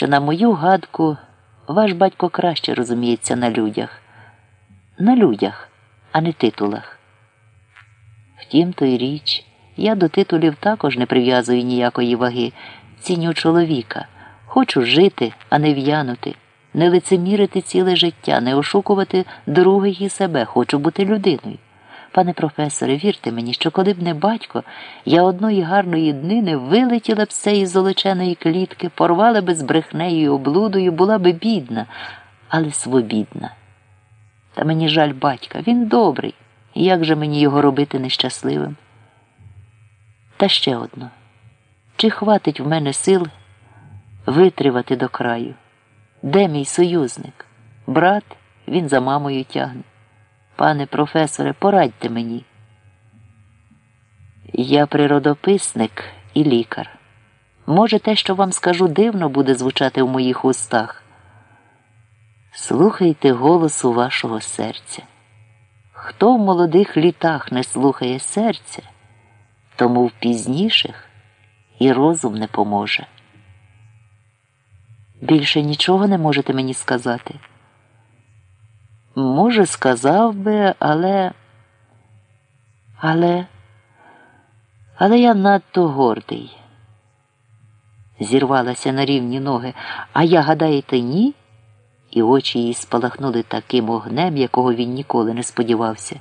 що, на мою гадку, ваш батько краще розуміється на людях. На людях, а не титулах. Втім, то й річ, я до титулів також не прив'язую ніякої ваги, ціню чоловіка. Хочу жити, а не в'янути, не лицемірити ціле життя, не ошукувати других і себе, хочу бути людиною. Пане професоре, вірте мені, що коли б не батько, я одної гарної днини вилетіла б з цієї золоченої клітки, порвала би з брехнею і облудою, була би бідна, але свобідна. Та мені жаль батька, він добрий. Як же мені його робити нещасливим? Та ще одно. Чи хватить в мене сил витривати до краю? Де мій союзник? Брат, він за мамою тягне. Пане професоре, порадьте мені. Я природописник і лікар. Може, те, що вам скажу, дивно буде звучати в моїх устах. Слухайте голосу вашого серця. Хто в молодих літах не слухає серця, тому в пізніших і розум не поможе. Більше нічого не можете мені сказати. Може, сказав би, але. Але. Але я надто гордий. Зірвалася на рівні ноги, а я, гадаєте, ні? І очі її спалахнули таким огнем, якого він ніколи не сподівався.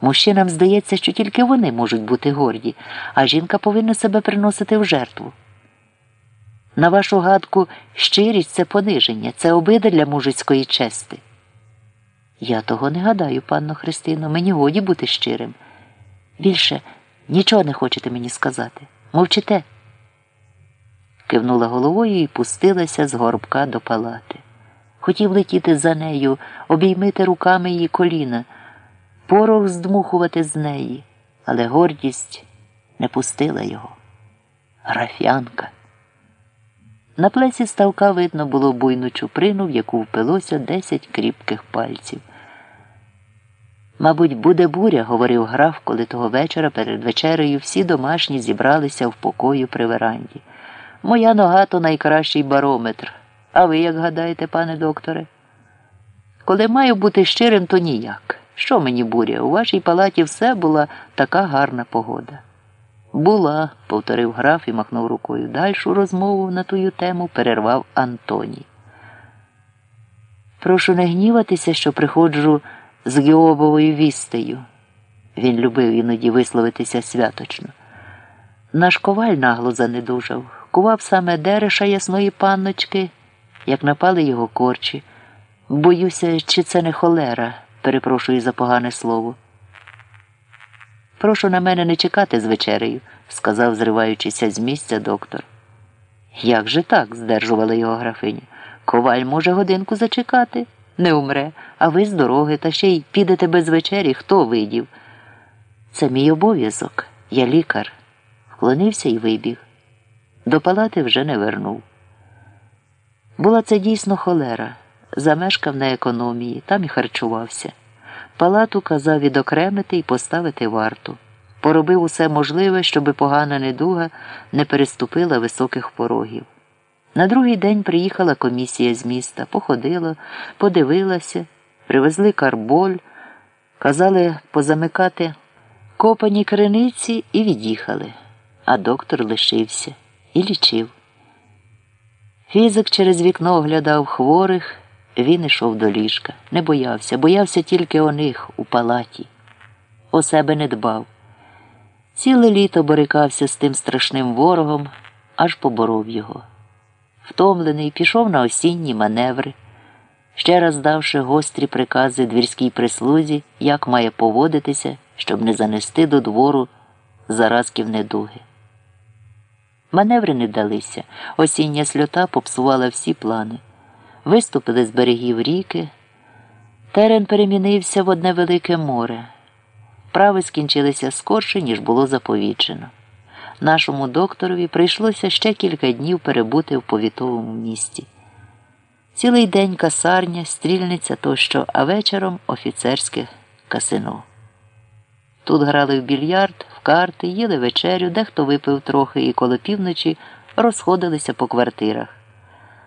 Мужчинам здається, що тільки вони можуть бути горді, а жінка повинна себе приносити в жертву. На вашу гадку, щирість це пониження, це обида для мужицької чести. Я того не гадаю, панно Христино, мені годі бути щирим. Більше нічого не хочете мені сказати. Мовчите. Кивнула головою і пустилася з горбка до палати. Хотів летіти за нею, обіймити руками її коліна, порох здмухувати з неї, але гордість не пустила його. Графянка. На плесі ставка видно було буйну чуприну, в яку впилося десять кріпких пальців. Мабуть, буде буря, говорив граф, коли того вечора перед вечерею всі домашні зібралися в покою при веранді. Моя нога то найкращий барометр. А ви як гадаєте, пане докторе? Коли маю бути щирим, то ніяк. Що мені буря? У вашій палаті все була така гарна погода. Була, повторив граф і махнув рукою. Дальшу розмову на тую тему перервав Антоній. Прошу не гніватися, що приходжу з Геобовою вістею. Він любив іноді висловитися святочно. Наш коваль нагло занедужав, кував саме дереша ясної панночки, як напали його корчі. Боюся, чи це не холера, перепрошую за погане слово. Прошу на мене не чекати з вечерею, сказав, зриваючися з місця доктор. Як же так? здержувала його графиня. Коваль може годинку зачекати, не умре, а ви з дороги, та ще й підете без вечері, хто видів. Це мій обов'язок, я лікар. Вклонився і вибіг. До палати вже не вернув. Була це дійсно холера. Замешкав на економії, там і харчувався. Палату казав відокремити і поставити варту. Поробив усе можливе, щоби погана недуга не переступила високих порогів. На другий день приїхала комісія з міста, походила, подивилася, привезли карболь, казали позамикати копані криниці і від'їхали. А доктор лишився і лічив. Фізик через вікно оглядав хворих. Він ішов до ліжка, не боявся, боявся тільки о них у палаті. О себе не дбав. Ціле літо борикався з тим страшним ворогом, аж поборов його. Втомлений, пішов на осінні маневри, ще раз давши гострі прикази двірській прислузі, як має поводитися, щоб не занести до двору заразків недуги. Маневри не далися, осіння сльота попсувала всі плани. Виступили з берегів ріки. Терен перемінився в одне велике море. Прави скінчилися скорше, ніж було заповічено. Нашому докторові прийшлося ще кілька днів перебути в повітовому місті. Цілий день касарня, стрільниця тощо, а вечором офіцерське касино. Тут грали в більярд, в карти, їли вечерю, дехто випив трохи і коло півночі розходилися по квартирах.